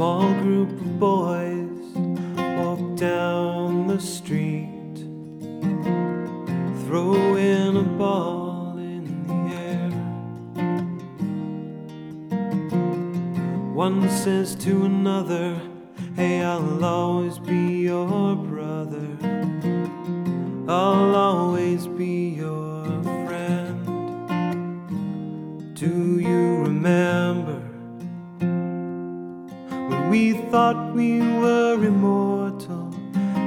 small group of boys walk down the street, throwing a ball in the air. One says to another, Hey, I'll always be your brother. I'll always be your friend. Do you remember we thought we were immortal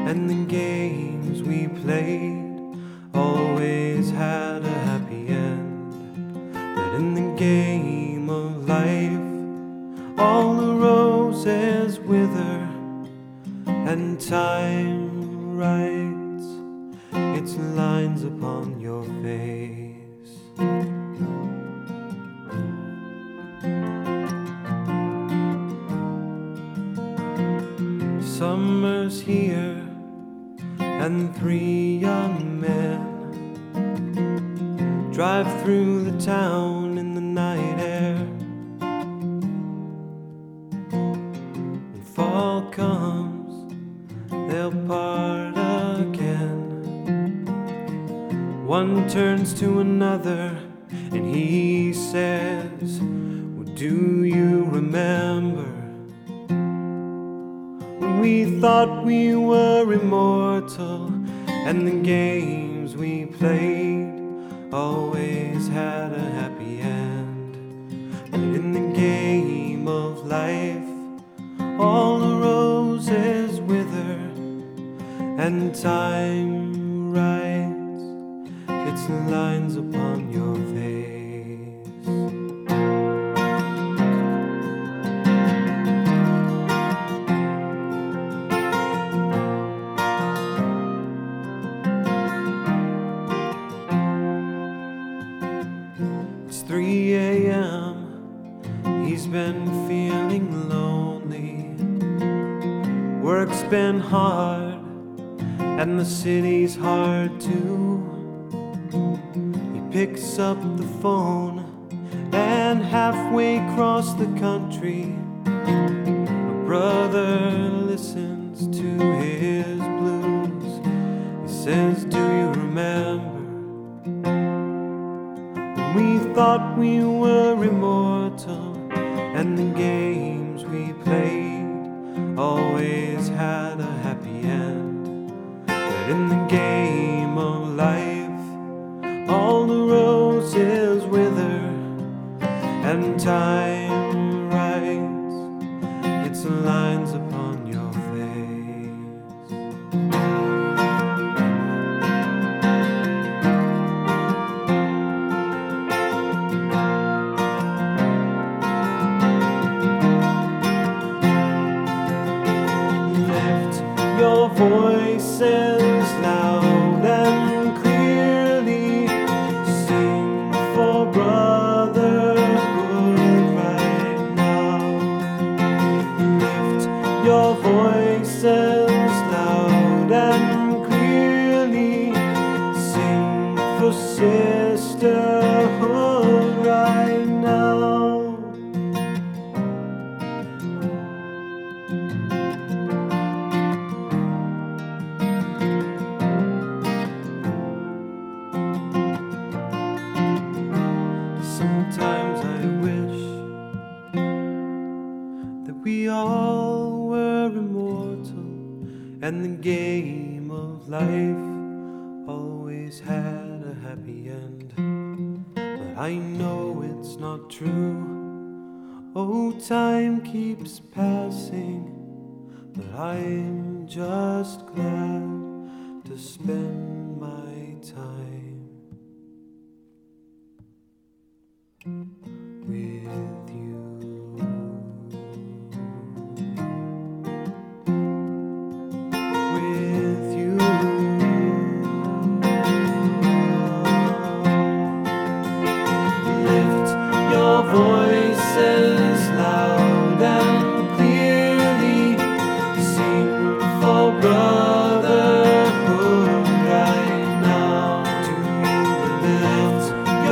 and the games we played always had a happy end? But in the game of life, all the roses wither and time writes its lines upon your face. Summer's here, and three young men drive through the town in the night air. When fall comes, they'll part again. One turns to another and he says, well, Do you remember we thought we were immortal and the games we played always had a happy end? But in the game of life, all the roses wither and time writes its lines upon your face. 3 a.m. He's been feeling lonely. Work's been hard, and the city's hard too. He picks up the phone, and halfway across the country, thought we were immortal, and the games we played always had a happy end. But in the game of life, all the roses wither, and time writes its lines upon voices loud and clearly. Sing for brotherhood right now. Lift your voices loud and clearly. Sing for sisterhood and the game of life always had a happy end. But I know it's not true. Oh, time keeps passing, but I'm just glad to spend my time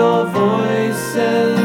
your voices